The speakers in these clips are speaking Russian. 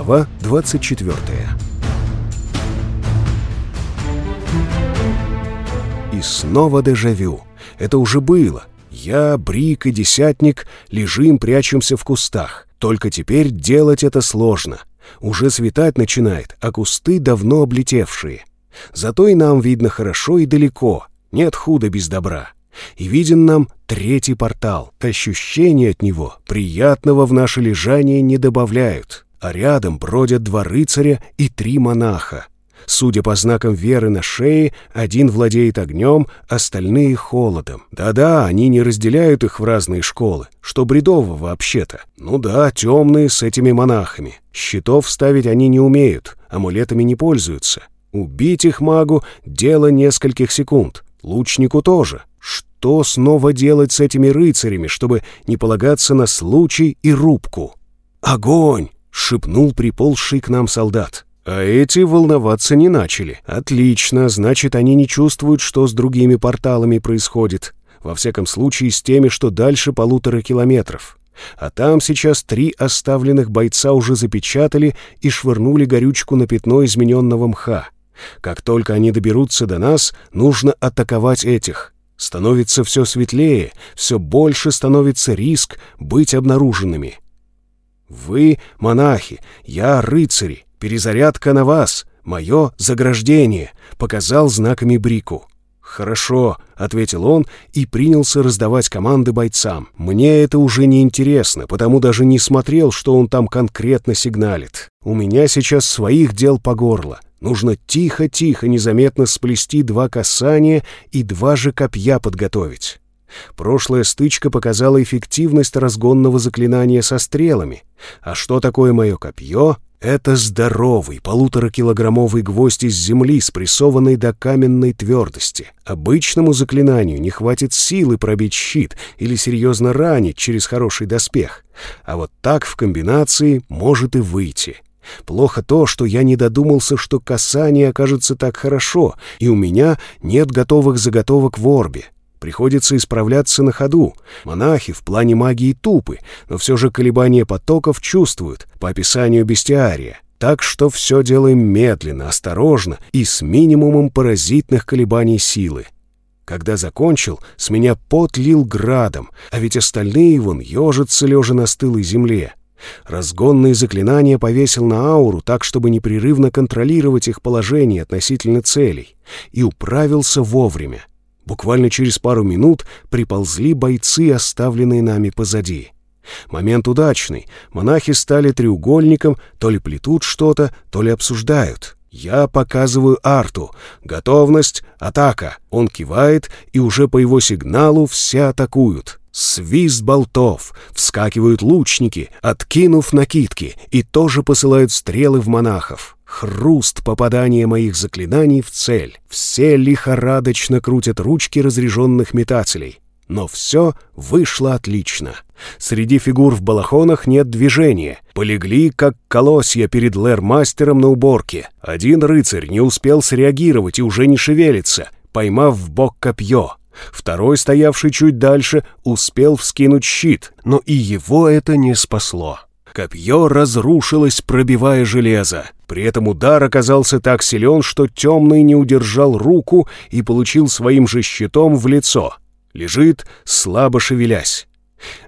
Глава 24 И снова дежавю. Это уже было. Я, Брик и Десятник лежим, прячемся в кустах. Только теперь делать это сложно. Уже светать начинает, а кусты давно облетевшие. Зато и нам видно хорошо и далеко. Нет худа без добра. И виден нам третий портал. Ощущения от него приятного в наше лежание не добавляют. А рядом бродят два рыцаря и три монаха. Судя по знакам веры на шее, один владеет огнем, остальные — холодом. Да-да, они не разделяют их в разные школы, что бредово вообще-то. Ну да, темные с этими монахами. Щитов ставить они не умеют, амулетами не пользуются. Убить их магу — дело нескольких секунд. Лучнику тоже. Что снова делать с этими рыцарями, чтобы не полагаться на случай и рубку? «Огонь!» — шепнул приползший к нам солдат. А эти волноваться не начали. Отлично, значит, они не чувствуют, что с другими порталами происходит. Во всяком случае, с теми, что дальше полутора километров. А там сейчас три оставленных бойца уже запечатали и швырнули горючку на пятно измененного мха. Как только они доберутся до нас, нужно атаковать этих. Становится все светлее, все больше становится риск быть обнаруженными. Вы — монахи, я — рыцари. Перезарядка на вас, мое заграждение», — показал знаками Брику. «Хорошо», — ответил он и принялся раздавать команды бойцам. «Мне это уже не интересно, потому даже не смотрел, что он там конкретно сигналит. У меня сейчас своих дел по горло. Нужно тихо-тихо, незаметно сплести два касания и два же копья подготовить». Прошлая стычка показала эффективность разгонного заклинания со стрелами. А что такое мое копье? Это здоровый полуторакилограммовый гвоздь из земли, спрессованный до каменной твердости. Обычному заклинанию не хватит силы пробить щит или серьезно ранить через хороший доспех. А вот так в комбинации может и выйти. Плохо то, что я не додумался, что касание окажется так хорошо, и у меня нет готовых заготовок в орбе. Приходится исправляться на ходу. Монахи в плане магии тупы, но все же колебания потоков чувствуют, по описанию бестиария. Так что все делаем медленно, осторожно и с минимумом паразитных колебаний силы. Когда закончил, с меня пот лил градом, а ведь остальные вон ежатся лежа на стылой земле. Разгонные заклинания повесил на ауру так, чтобы непрерывно контролировать их положение относительно целей, и управился вовремя. Буквально через пару минут приползли бойцы, оставленные нами позади. Момент удачный. Монахи стали треугольником, то ли плетут что-то, то ли обсуждают. Я показываю Арту. Готовность, атака. Он кивает, и уже по его сигналу все атакуют. Свист болтов. Вскакивают лучники, откинув накидки, и тоже посылают стрелы в монахов. Хруст попадания моих заклинаний в цель. Все лихорадочно крутят ручки разряженных метателей. Но все вышло отлично. Среди фигур в балахонах нет движения. Полегли, как колосья перед лэр-мастером на уборке. Один рыцарь не успел среагировать и уже не шевелится, поймав в бок копье. Второй, стоявший чуть дальше, успел вскинуть щит, но и его это не спасло. Копье разрушилось, пробивая железо. При этом удар оказался так силен, что темный не удержал руку и получил своим же щитом в лицо. Лежит, слабо шевелясь.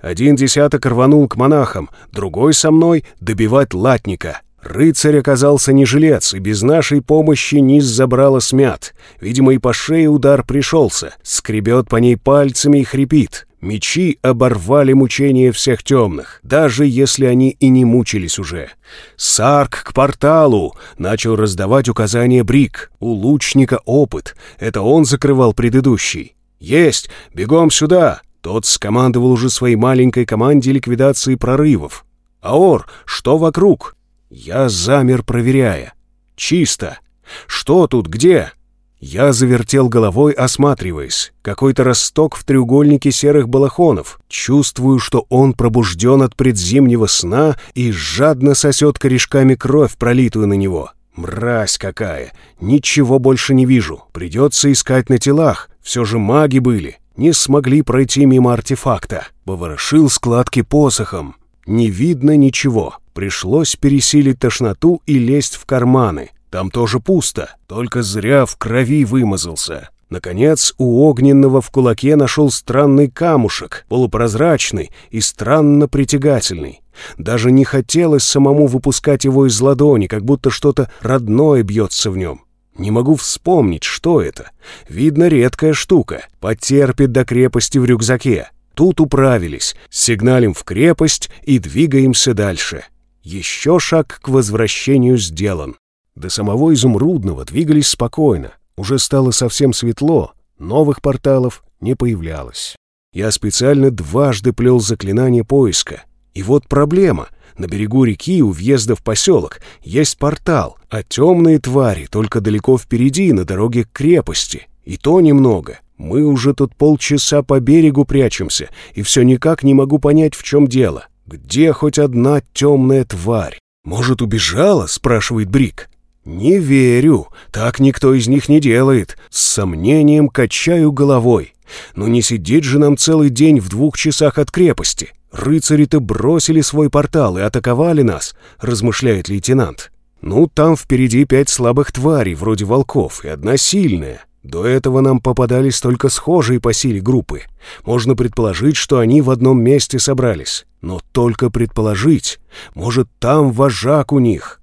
Один десяток рванул к монахам, другой со мной добивать латника. Рыцарь оказался не жилец, и без нашей помощи низ забрало смят. Видимо, и по шее удар пришелся. Скребет по ней пальцами и хрипит. Мечи оборвали мучения всех темных, даже если они и не мучились уже. «Сарк к порталу!» — начал раздавать указания Брик. «У лучника опыт. Это он закрывал предыдущий». «Есть! Бегом сюда!» Тот скомандовал уже своей маленькой команде ликвидации прорывов. «Аор, что вокруг?» Я замер, проверяя. «Чисто! Что тут, где?» Я завертел головой, осматриваясь. Какой-то росток в треугольнике серых балахонов. Чувствую, что он пробужден от предзимнего сна и жадно сосет корешками кровь, пролитую на него. Мразь какая! Ничего больше не вижу. Придется искать на телах. Все же маги были. Не смогли пройти мимо артефакта. Поворошил складки посохом. Не видно ничего. Пришлось пересилить тошноту и лезть в карманы. Там тоже пусто, только зря в крови вымазался. Наконец, у огненного в кулаке нашел странный камушек, полупрозрачный и странно притягательный. Даже не хотелось самому выпускать его из ладони, как будто что-то родное бьется в нем. Не могу вспомнить, что это. Видно, редкая штука. Потерпит до крепости в рюкзаке. Тут управились, сигналим в крепость и двигаемся дальше. Еще шаг к возвращению сделан. До самого Изумрудного двигались спокойно. Уже стало совсем светло, новых порталов не появлялось. Я специально дважды плел заклинание поиска. И вот проблема. На берегу реки у въезда в поселок есть портал, а темные твари только далеко впереди, на дороге к крепости. И то немного. Мы уже тут полчаса по берегу прячемся, и все никак не могу понять, в чем дело. Где хоть одна темная тварь? Может, убежала? спрашивает Брик. Не верю. Так никто из них не делает. С сомнением качаю головой. Но не сидеть же нам целый день в двух часах от крепости. Рыцари-то бросили свой портал и атаковали нас, размышляет лейтенант. Ну, там впереди пять слабых тварей, вроде волков, и одна сильная. До этого нам попадались только схожие по силе группы. Можно предположить, что они в одном месте собрались. Но только предположить. Может, там вожак у них.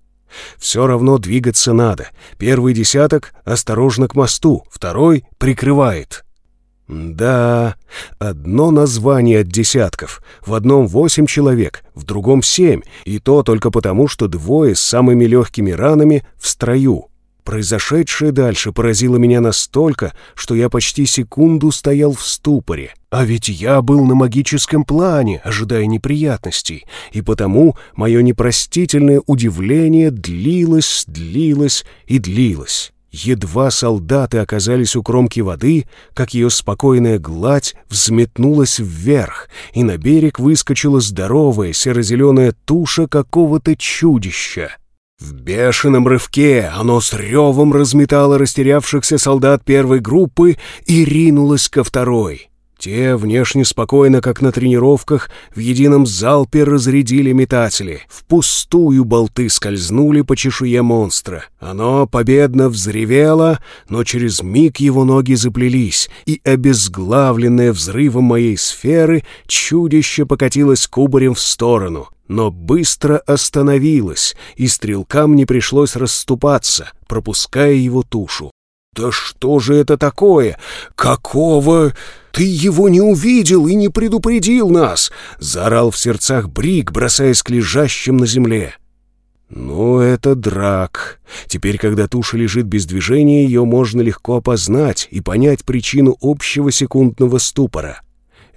Все равно двигаться надо. Первый десяток осторожно к мосту, второй прикрывает. Да, одно название от десятков. В одном восемь человек, в другом семь, и то только потому, что двое с самыми легкими ранами в строю. Произошедшее дальше поразило меня настолько, что я почти секунду стоял в ступоре. А ведь я был на магическом плане, ожидая неприятностей, и потому мое непростительное удивление длилось, длилось и длилось. Едва солдаты оказались у кромки воды, как ее спокойная гладь взметнулась вверх, и на берег выскочила здоровая серо-зеленая туша какого-то чудища. В бешеном рывке оно с ревом разметало растерявшихся солдат первой группы и ринулось ко второй. Те, внешне спокойно, как на тренировках, в едином залпе разрядили метатели. Впустую болты скользнули по чешуе монстра. Оно победно взревело, но через миг его ноги заплелись, и, обезглавленное взрывом моей сферы, чудище покатилось кубарем в сторону но быстро остановилась, и стрелкам не пришлось расступаться, пропуская его тушу. «Да что же это такое? Какого? Ты его не увидел и не предупредил нас!» — заорал в сердцах Брик, бросаясь к лежащим на земле. «Ну, это драк. Теперь, когда туша лежит без движения, ее можно легко опознать и понять причину общего секундного ступора.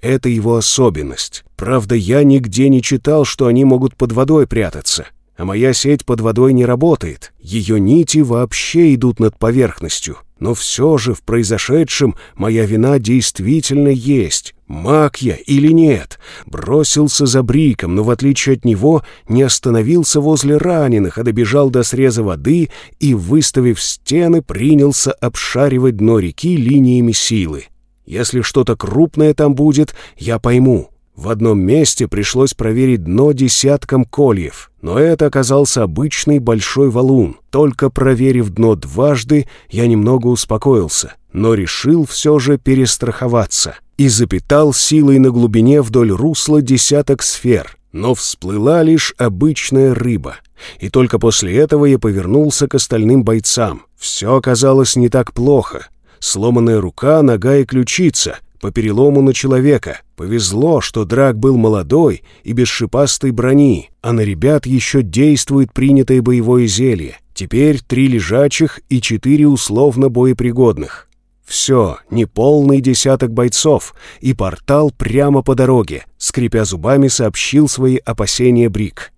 Это его особенность. Правда, я нигде не читал, что они могут под водой прятаться. А моя сеть под водой не работает. Ее нити вообще идут над поверхностью. Но все же в произошедшем моя вина действительно есть. Маг я или нет? Бросился за бриком, но в отличие от него не остановился возле раненых, а добежал до среза воды и, выставив стены, принялся обшаривать дно реки линиями силы. Если что-то крупное там будет, я пойму. В одном месте пришлось проверить дно десятком кольев, но это оказался обычный большой валун. Только проверив дно дважды, я немного успокоился, но решил все же перестраховаться и запитал силой на глубине вдоль русла десяток сфер, но всплыла лишь обычная рыба. И только после этого я повернулся к остальным бойцам. Все оказалось не так плохо сломанная рука, нога и ключица, по перелому на человека. Повезло, что Драк был молодой и без шипастой брони, а на ребят еще действует принятое боевое зелье. Теперь три лежачих и четыре условно боепригодных. Все, неполный десяток бойцов, и портал прямо по дороге, скрипя зубами, сообщил свои опасения Брик.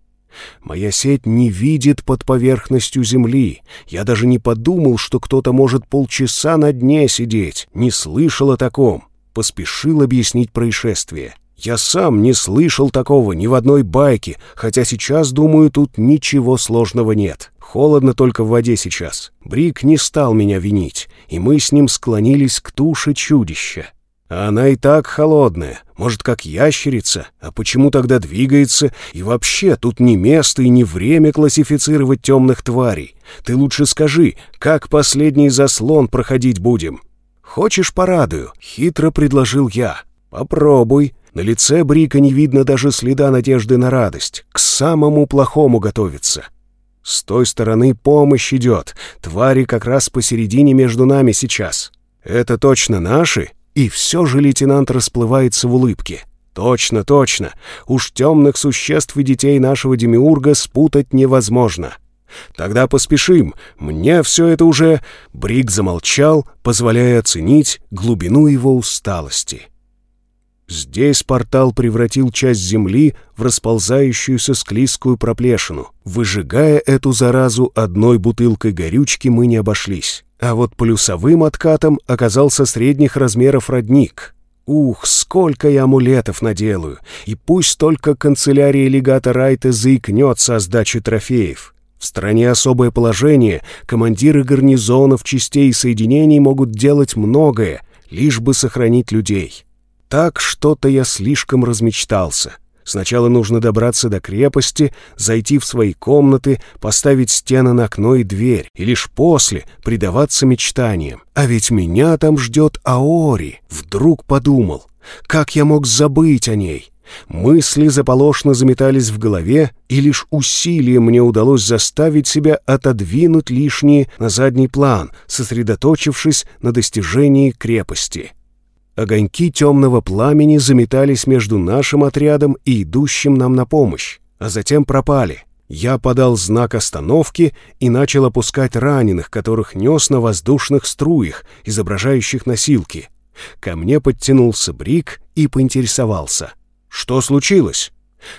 Моя сеть не видит под поверхностью земли. Я даже не подумал, что кто-то может полчаса на дне сидеть. Не слышал о таком. Поспешил объяснить происшествие. Я сам не слышал такого ни в одной байке, хотя сейчас, думаю, тут ничего сложного нет. Холодно только в воде сейчас. Брик не стал меня винить, и мы с ним склонились к туше чудища. А она и так холодная, может, как ящерица. А почему тогда двигается? И вообще, тут не место и не время классифицировать темных тварей. Ты лучше скажи, как последний заслон проходить будем?» «Хочешь, порадую?» — хитро предложил я. «Попробуй». На лице Брика не видно даже следа надежды на радость. К самому плохому готовится. С той стороны помощь идет. Твари как раз посередине между нами сейчас. Это точно наши? И все же лейтенант расплывается в улыбке. Точно, точно. Уж темных существ и детей нашего демиурга спутать невозможно. Тогда поспешим. Мне все это уже... Брик замолчал, позволяя оценить глубину его усталости. Здесь портал превратил часть земли в расползающуюся склизкую проплешину. Выжигая эту заразу одной бутылкой горючки мы не обошлись. А вот плюсовым откатом оказался средних размеров родник. Ух, сколько я амулетов наделаю! И пусть только канцелярия легата Райта заикнется о сдаче трофеев. В стране особое положение, командиры гарнизонов, частей и соединений могут делать многое, лишь бы сохранить людей. Так что-то я слишком размечтался. Сначала нужно добраться до крепости, зайти в свои комнаты, поставить стены на окно и дверь, и лишь после предаваться мечтаниям. А ведь меня там ждет Аори. Вдруг подумал, как я мог забыть о ней? Мысли заполошно заметались в голове, и лишь усилием мне удалось заставить себя отодвинуть лишнее на задний план, сосредоточившись на достижении крепости. Огоньки темного пламени заметались между нашим отрядом и идущим нам на помощь, а затем пропали. Я подал знак остановки и начал опускать раненых, которых нес на воздушных струях, изображающих носилки. Ко мне подтянулся Брик и поинтересовался. «Что случилось?»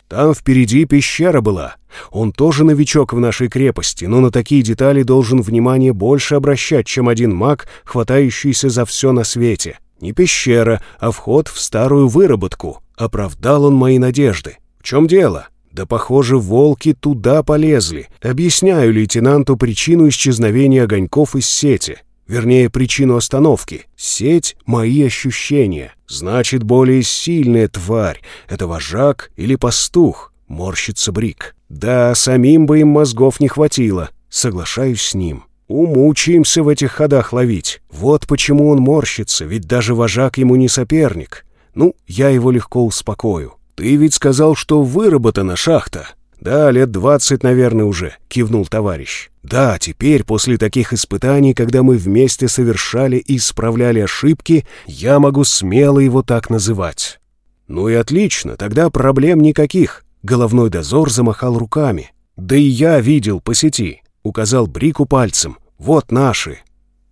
«Там впереди пещера была. Он тоже новичок в нашей крепости, но на такие детали должен внимание больше обращать, чем один маг, хватающийся за все на свете. Не пещера, а вход в старую выработку. Оправдал он мои надежды. В чем дело? Да, похоже, волки туда полезли. Объясняю лейтенанту причину исчезновения огоньков из сети. Вернее, причину остановки. Сеть — мои ощущения. Значит, более сильная тварь. Это вожак или пастух. Морщится Брик. Да, самим бы им мозгов не хватило. Соглашаюсь с ним. Умучаемся в этих ходах ловить. Вот почему он морщится, ведь даже вожак ему не соперник. Ну, я его легко успокою. Ты ведь сказал, что выработана шахта. Да, лет двадцать, наверное, уже, кивнул товарищ. Да, теперь, после таких испытаний, когда мы вместе совершали и исправляли ошибки, я могу смело его так называть. Ну и отлично, тогда проблем никаких. Головной дозор замахал руками. Да и я видел по сети. Указал Брику пальцем. Вот наши.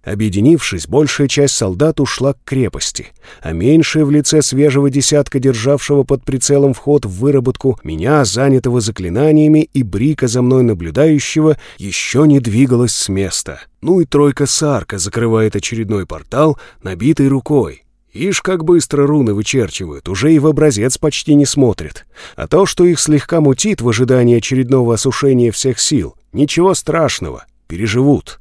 Объединившись, большая часть солдат ушла к крепости, а меньшая в лице свежего десятка, державшего под прицелом вход в выработку, меня, занятого заклинаниями, и Брика за мной наблюдающего, еще не двигалась с места. Ну и тройка Сарка закрывает очередной портал, набитый рукой. Ишь, как быстро руны вычерчивают, уже и в образец почти не смотрят. А то, что их слегка мутит в ожидании очередного осушения всех сил, ничего страшного, переживут.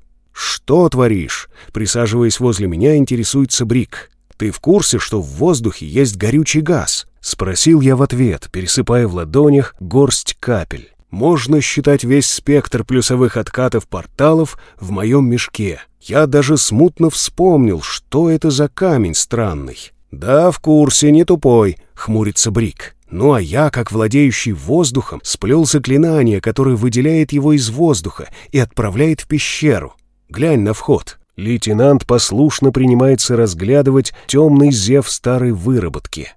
«Что творишь?» Присаживаясь возле меня, интересуется Брик. «Ты в курсе, что в воздухе есть горючий газ?» Спросил я в ответ, пересыпая в ладонях горсть капель. Можно считать весь спектр плюсовых откатов порталов в моем мешке. Я даже смутно вспомнил, что это за камень странный. «Да, в курсе, не тупой», — хмурится Брик. Ну а я, как владеющий воздухом, сплел заклинание, которое выделяет его из воздуха и отправляет в пещеру. Глянь на вход. Лейтенант послушно принимается разглядывать темный зев старой выработки.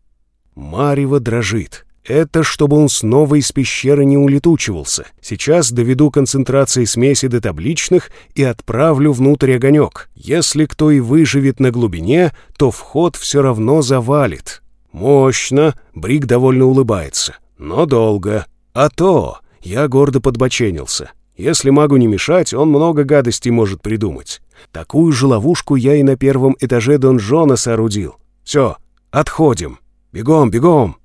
Марево дрожит. Это чтобы он снова из пещеры не улетучивался. Сейчас доведу концентрации смеси до табличных и отправлю внутрь огонек. Если кто и выживет на глубине, то вход все равно завалит. Мощно, Брик довольно улыбается. Но долго. А то я гордо подбоченился. Если магу не мешать, он много гадостей может придумать. Такую же ловушку я и на первом этаже донжона соорудил. Все, отходим. Бегом, бегом.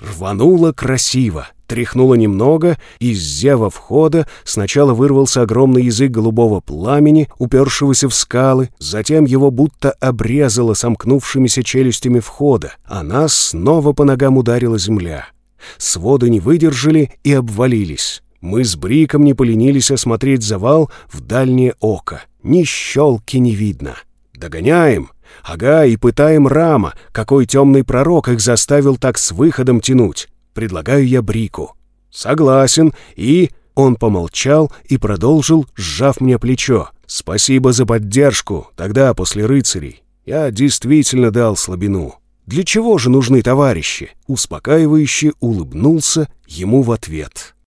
Рвануло красиво. Тряхнуло немного, из зева входа сначала вырвался огромный язык голубого пламени, упершегося в скалы, затем его будто обрезало сомкнувшимися челюстями входа, а нас снова по ногам ударила земля. Своды не выдержали и обвалились. Мы с Бриком не поленились осмотреть завал в дальнее око. Ни щелки не видно. Догоняем. Ага, и пытаем Рама, какой темный пророк их заставил так с выходом тянуть. Предлагаю я Брику. Согласен, и... Он помолчал и продолжил, сжав мне плечо. «Спасибо за поддержку, тогда после рыцарей. Я действительно дал слабину. Для чего же нужны товарищи?» Успокаивающе улыбнулся ему в ответ.